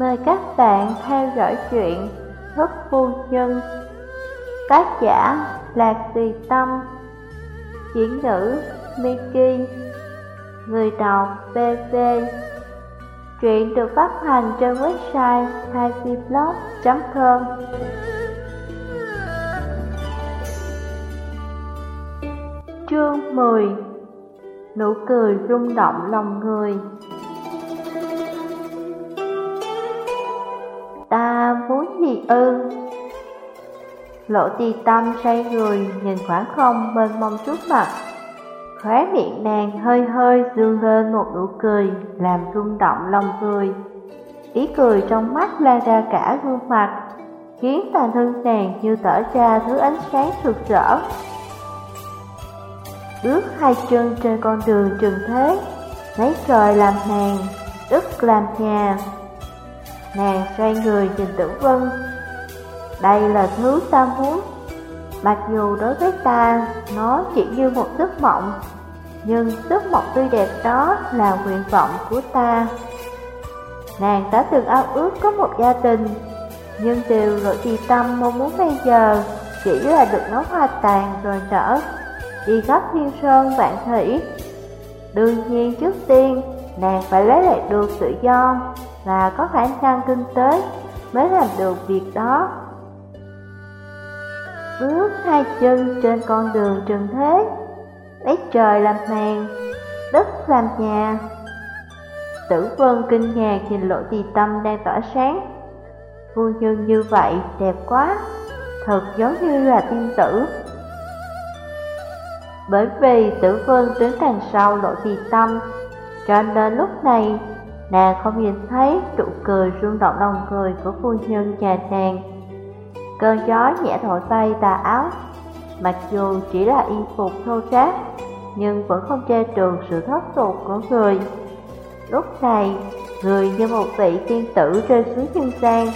Mời các bạn theo dõi chuyện Thức Phu Nhân. Tác giả Lạc Tùy Tâm. Diễn nữ Miki. Người đọc BV Truyện được phát hành trên website haiviblog.com Chương 10 Nụ cười rung động lòng người. Ư? Lộ tì tâm say người nhìn khoảng không bên mông trước mặt. Khóe miệng nàng hơi hơi dương lên một nụ cười làm rung động lòng người. Ý cười trong mắt lan ra cả gương mặt Khiến toàn thân nàng như tở ra thứ ánh sáng rực rỡ. Bước hai chân trên con đường trường thế Lấy trời làm hàng, đất làm nhà. Nàng xoay người nhìn tử vân đây là thứ ta muốn. Mặc dù đối với ta, Nó chỉ như một giấc mộng, Nhưng giấc mộng tươi đẹp đó Là nguyện vọng của ta. Nàng đã từng ao ước có một gia đình, Nhưng điều nội trì tâm mong muốn bây giờ Chỉ là được ngắm hoa tàn rồi nở, Đi gấp thiên sơn vạn thủy. Đương nhiên trước tiên, Nàng phải lấy lại được tự do và có khả năng kinh tế mới làm được việc đó. Bước hai chân trên con đường trần thế, lấy trời làm màn, đất làm nhà. Tử vân kinh ngạc nhìn lộ tì tâm đang tỏa sáng. Phu nhân như vậy đẹp quá, thật giống như là tiên tử. Bởi vì tử vân đứng đằng sau lộ tì tâm, cho nên lúc này Nàng không nhìn thấy trụ cười rung động lòng người của phu nhân nhà nàng Cơn gió nhẹ thổi bay tà áo. Mặc dù chỉ là y phục thô ráp Nhưng vẫn không che trường sự thất tục của người. Lúc này, người như một vị tiên tử rơi xuống nhân gian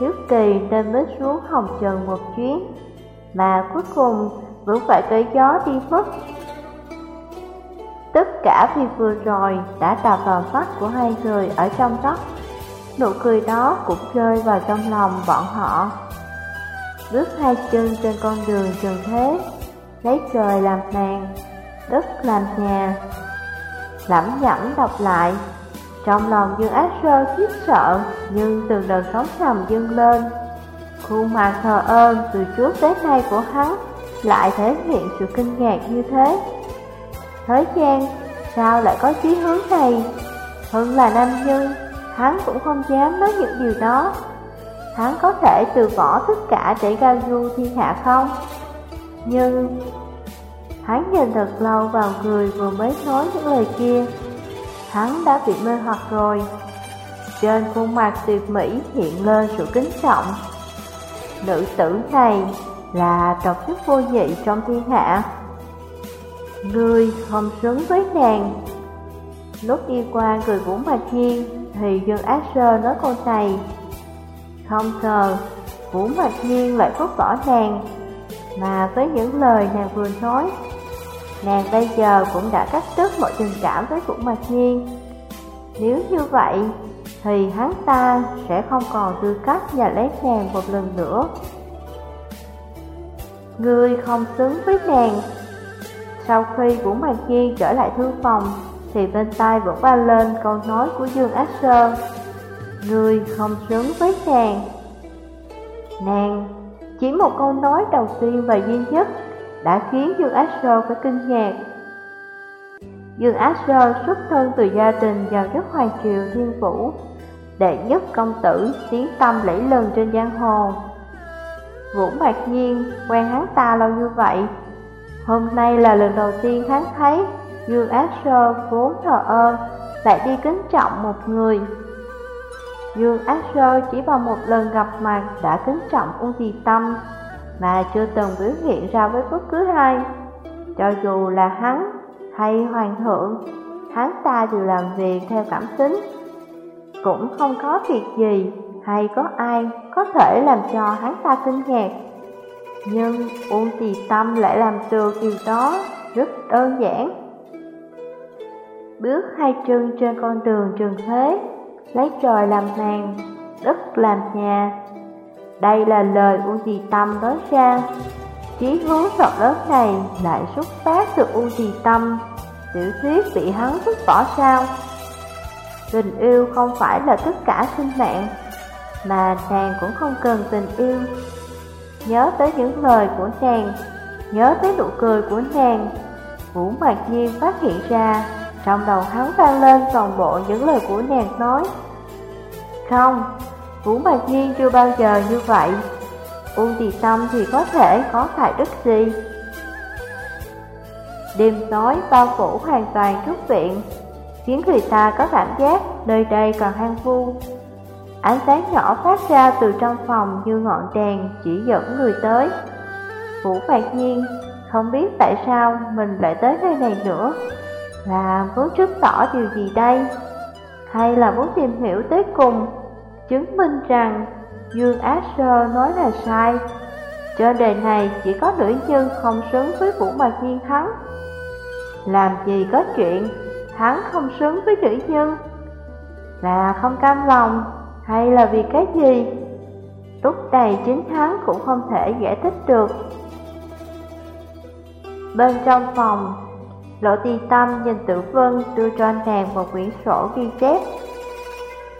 Hiếu kỳ nên mới xuống hồng trần một chuyến Mà cuối cùng vẫn phải cởi gió đi mất. Tất cả vì vừa rồi đã đập vào mắt của hai người ở trong tóc Nụ cười đó cũng rơi vào trong lòng bọn họ. Bước hai chân trên con đường trường thế Lấy trời làm màn, đất làm nhà. Lẩm nhẩm đọc lại Trong lòng Dương Ác Sơ khiếp sợ Nhưng từ đợt sóng thầm dâng lên. Khuôn mặt thờ ơn từ trước tới nay của hắn Lại thể hiện sự kinh ngạc như thế. Thế gian sao lại có chí hướng này? Hơn là nam nhân Hắn cũng không dám nói những điều đó. Hắn có thể từ bỏ tất cả để giao du thiên hạ không? Nhưng Hắn nhìn thật lâu vào người vừa mới nói những lời kia. Hắn đã bị mê hoặc rồi. Trên khuôn mặt tuyệt mỹ hiện lên sự kính trọng. Nữ tử này là độc nhất vô nhị trong thiên hạ. Ngươi không xứng với nàng. Lúc đi qua người của Mạch Nhiên Thì Dương Ác Sơ nói câu này. Không ngờ Vũ Mạch Nhiên lại phúc bỏ nàng Mà với những lời nàng vừa nói, Nàng bây giờ cũng đã cắt đứt mọi tình cảm với Vũ Mạch Nhiên. Nếu như vậy, Thì hắn ta sẽ không còn tư cách nhà lấy nàng một lần nữa. Ngươi không xứng với nàng. Sau khi Vũ Mạch Nhiên trở lại thư phòng, Thì bên tai vẫn vang lên câu nói của Dương Ác Sơ Người không xứng với nàng Nàng Chỉ một câu nói đầu tiên và duy nhất Đã khiến Dương Ác Sơ phải kinh ngạc. Dương Ác Sơ xuất thân từ gia đình giàu nhất hoàng triều thiên vũ, Đệ nhất công tử tiếng tâm lẫy lừng trên giang hồ. Vũ Mạc Nhiên quen hắn ta lâu như vậy. Hôm nay là lần đầu tiên hắn thấy Dương Ác Sơ vốn thờ ơ, Lại đi kính trọng một người. Dương Ác Sơ chỉ vào một lần gặp mặt đã kính trọng Uông Tì Tâm Mà chưa từng biểu hiện ra với bất cứ ai. Cho dù là hắn hay hoàng thượng Hắn ta đều làm việc theo cảm tính. Cũng không có việc gì hay có ai có thể làm cho hắn ta kinh ngạc. Nhưng Uông Tì Tâm lại làm được điều đó rất đơn giản. Bước hai chân trên con đường trường thế, lấy trời làm hàng, đất làm nhà. Đây là lời U Trì Tâm nói ra. Chí hướng rộng lớn này lại xuất phát từ U Trì Tâm, tiểu thuyết bị hắn vứt bỏ sao. Tình yêu không phải là tất cả sinh mạng, mà nàng cũng không cần tình yêu. Nhớ tới những lời của nàng, nhớ tới nụ cười của nàng, Vũ Mạc Nhiên phát hiện ra, trong đầu hắn vang lên toàn bộ những lời của nàng nói. Không, Vũ Mạc Nhiên chưa bao giờ như vậy. Uông Tì Tâm thì có thể có phải đức gì? Đêm tối bao phủ hoàn toàn trúc viện, khiến người ta có cảm giác nơi đây còn hang vu. Ánh sáng nhỏ phát ra từ trong phòng như ngọn đèn chỉ dẫn người tới. Vũ Mạc Nhiên không biết tại sao mình lại tới nơi này nữa là muốn chứng tỏ điều gì đây? Hay là muốn tìm hiểu tới cùng Chứng minh rằng Dương Á Sơ nói là sai? Trên đời này chỉ có nữ nhân không xứng với Vũ Mạc Nhiên hắn Làm gì có chuyện hắn không xứng với nữ nhân? Là không cam lòng hay là vì cái gì? Lúc này chính hắn cũng không thể giải thích được. Bên trong phòng, Lộ ti Tâm nhìn Tử Vân đưa cho nàng một quyển sổ ghi chép.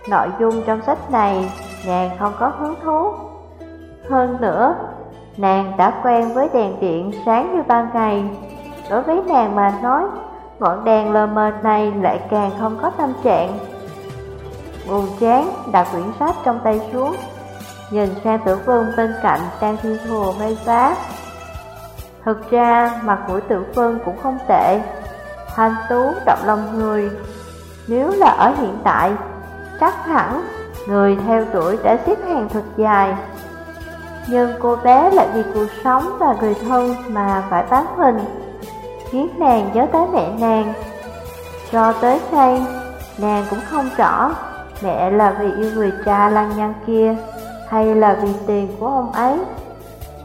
Nội dung trong sách này nàng không có hứng thú. Hơn nữa, nàng đã quen với đèn điện sáng như ban ngày. Đối với nàng mà nói, ngọn đèn lờ mờ này lại càng không có tâm trạng. Buồn chán đặt quyển sách trong tay xuống, nhìn sang tử vân bên cạnh đang thi thùa mây phát. Thực ra mặt mũi tự phân cũng không tệ. Thanh tú, động lòng người. Nếu là ở hiện tại, Chắc hẳn người theo tuổi đã xếp hàng thật dài. Nhưng cô bé lại vì cuộc sống và người thân mà phải bán mình Khiến nàng nhớ tới mẹ nàng. Cho tới nay, nàng cũng không rõ Mẹ là vì yêu người cha lăng nhăng kia Hay là vì tiền của ông ấy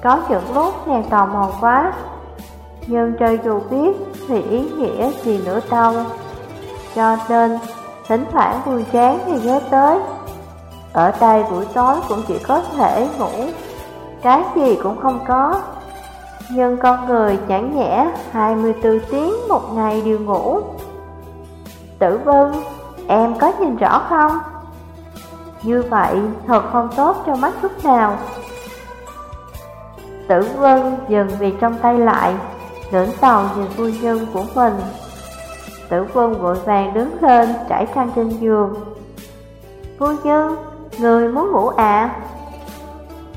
có những lúc nàng tò mò quá Nhưng cho dù biết thì ý nghĩa gì nữa đâu. Cho nên thỉnh thoảng buồn chán thì nhớ tới. Ở đây buổi tối cũng chỉ có thể ngủ Cái gì cũng không có. Nhưng con người chẳng nhẽ 24 tiếng một ngày đều ngủ. Tử Vân, em có nhìn rõ không? Như vậy thật không tốt cho mắt chút nào. Tử Vân dừng việc trong tay lại, ngẩng đầu nhìn phu nhân của mình. Tử Vân vội vàng đứng lên, trải khăn trên giường. Phu nhân, người muốn ngủ ạ? À?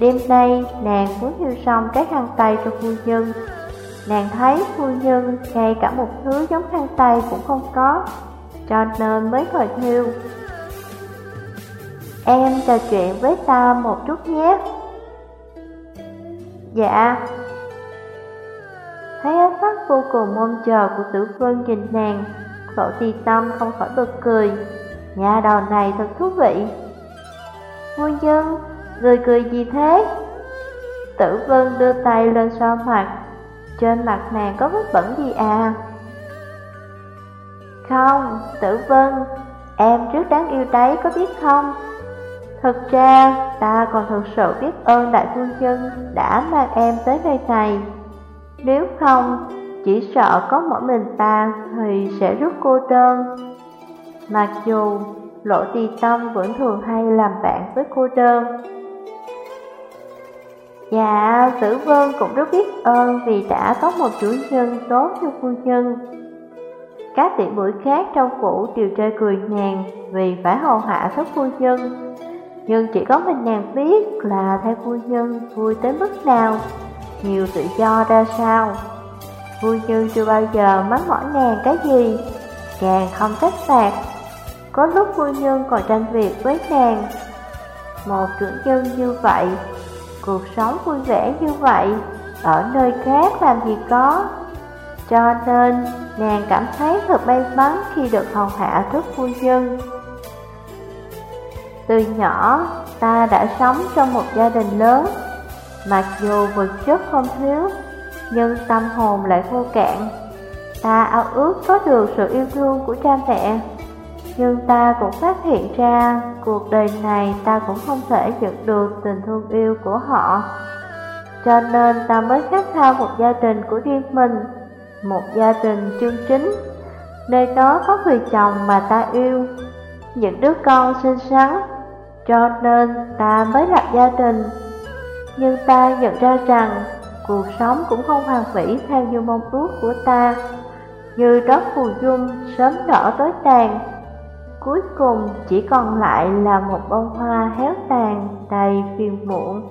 Đêm nay, nàng muốn thiêu xong cái khăn tay cho phu nhân. Nàng thấy phu nhân ngay cả một thứ giống khăn tay cũng không có, cho nên mới thời thiêu. Em trò chuyện với ta một chút nhé. Dạ Thấy ánh mắt vô cùng mong chờ của tử vân nhìn nàng Cậu tì tâm không khỏi bật cười Nhà đầu này thật thú vị Phu nhân, người cười gì thế? Tử vân đưa tay lên so mặt Trên mặt nàng có vết bẩn gì à? Không, tử vân, em trước đáng yêu đấy có biết không? Thực ra, ta còn thực sự biết ơn đại phu nhân đã mang em tới nơi này. Nếu không, chỉ sợ có mỗi mình ta thì sẽ rất cô đơn. Mặc dù Lộ Tì Tâm vẫn thường hay làm bạn với cô đơn. Dạ, Tử Vân cũng rất biết ơn vì đã có một chủ nhân tốt cho phu nhân. Các tỷ mũi khác trong phủ đều chơi cười nhàn vì phải hầu hạ thất phu nhân nhưng chỉ có mình nàng biết là thay phu nhân vui tới mức nào, nhiều tự do ra sao. Phu nhân chưa bao giờ mắng mỏi nàng cái gì, càng không trách phạt. Có lúc phu nhân còn tranh việc với nàng. Một trưởng nhân như vậy, cuộc sống vui vẻ như vậy, ở nơi khác làm gì có. Cho nên, nàng cảm thấy thật may mắn khi được hầu hạ thức phu nhân. Từ nhỏ, ta đã sống trong một gia đình lớn. Mặc dù vật chất không thiếu, nhưng tâm hồn lại khô cạn. Ta ao ước có được sự yêu thương của cha mẹ. Nhưng ta cũng phát hiện ra cuộc đời này ta cũng không thể nhận được tình thương yêu của họ. Cho nên ta mới khát khao một gia đình của riêng mình Một gia đình chân chính. Nơi đó có người chồng mà ta yêu Những đứa con xinh xắn cho nên ta mới lập gia đình. Nhưng ta nhận ra rằng Cuộc sống cũng không hoàn mỹ theo như mong ước của ta. Như đó phù dung sớm nở tối tàn, Cuối cùng chỉ còn lại là một bông hoa héo tàn đầy phiền muộn.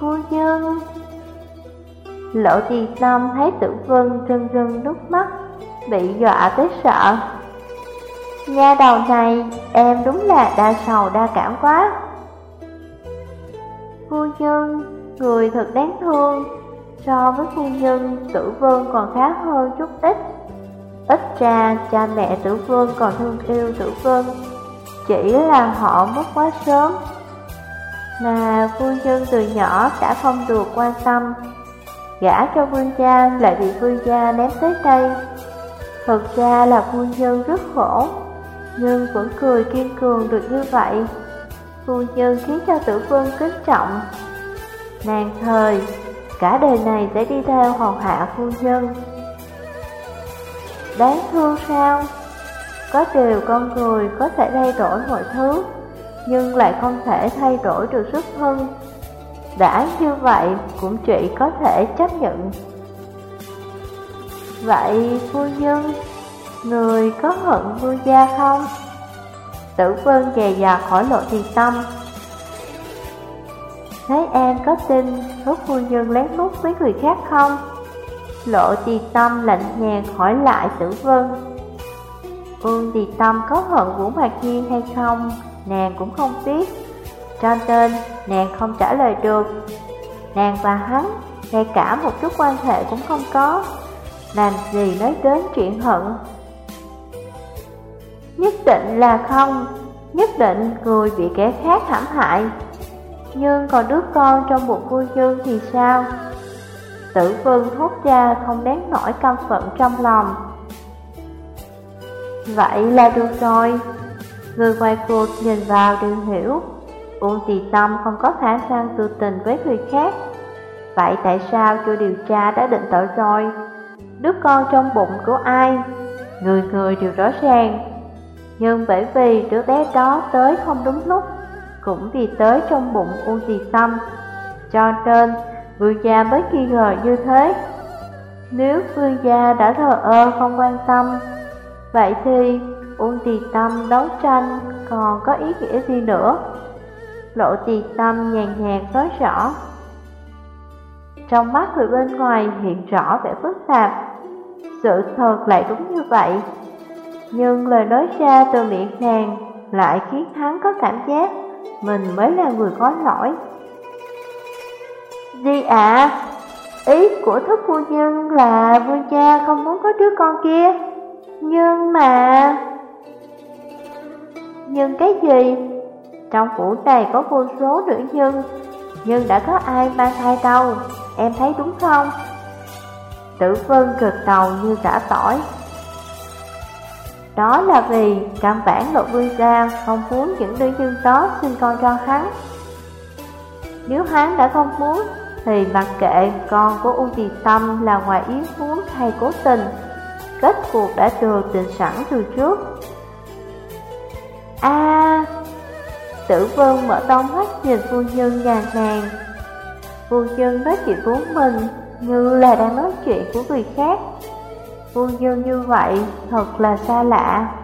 Phu nhân, Lộ trì tâm thấy tử vân rưng rưng nước mắt, Bị dọa tới sợ. Nha đầu này em đúng là đa sầu đa cảm quá. Phu nhân, người thật đáng thương. So với phu nhân, tử vương còn khá hơn chút ít. Ít ra cha mẹ tử vương còn thương yêu tử vương. Chỉ là họ mất quá sớm. Mà phu nhân từ nhỏ đã không được quan tâm. Gả cho vương gia lại bị vương gia ném tới đây. Thực ra là phu nhân rất khổ. Nhưng vẫn cười kiên cường được như vậy Phu nhân khiến cho tử vương kính trọng Nàng thời Cả đời này sẽ đi theo hầu hạ phu nhân Đáng thương sao? Có điều con người có thể thay đổi mọi thứ, nhưng lại không thể thay đổi được xuất thân. Đã như vậy cũng chỉ có thể chấp nhận. Vậy phu nhân, người có hận vua gia không? Tử vân dè dà khỏi lộ thiền tâm. Thấy em có tin hốt phu nhân lén lút với người khác không? Lộ tì tâm lạnh nhạt hỏi lại tử vân Ương tì tâm có hận Vũ Mạc Nhiên hay không Nàng cũng không biết Cho nên nàng không trả lời được Nàng và hắn, Ngay cả một chút quan hệ cũng không có Làm gì nói đến chuyện hận Nhất định là không. Nhất định người bị kẻ khác hãm hại. Nhưng còn đứa con trong bụng cô Dương thì sao? Tử vương thốt ra không đáng nổi căm phận trong lòng. Vậy là được rồi. Người ngoài cuộc nhìn vào đều hiểu. Uông Tì Tâm không có khả năng tư tình với người khác. Vậy tại sao chưa điều tra đã định tội rồi? Đứa con trong bụng của ai? Người người đều rõ ràng. Nhưng bởi vì đứa bé đó tới không đúng lúc, Cũng vì tới trong bụng U Tì Tâm Cho nên Vương gia mới nghi ngờ như thế. Nếu vương gia đã thờ ơ không quan tâm, Vậy thì Uông Tì Tâm đấu tranh còn có ý nghĩa gì nữa? Lộ Tì Tâm nhàn nhạt nói rõ. Trong mắt người bên ngoài hiện rõ vẻ phức tạp. Sự thật lại đúng như vậy. Nhưng lời nói ra từ miệng nàng lại khiến hắn có cảm giác mình mới là người có lỗi Di ạ, ý của thức phu nhân là vương cha không muốn có đứa con kia Nhưng mà... Nhưng cái gì? Trong phủ này có vô số nữ nhân Nhưng đã có ai mang thai đâu Em thấy đúng không? Tử vân cực đầu như giả tỏi đó là vì căn bản lộ vương gia không muốn những đứa dương đó sinh con cho hắn Nếu hắn đã không muốn thì mặc kệ con của U Trì Tâm là ngoài ý muốn hay cố tình, kết cuộc đã được định sẵn từ trước. A, Tử Vân mở to mắt nhìn phu nhân nhàn nhàn. Phu nhân nói chuyện của mình như là đang nói chuyện của người khác. Vô dương như vậy thật là xa lạ.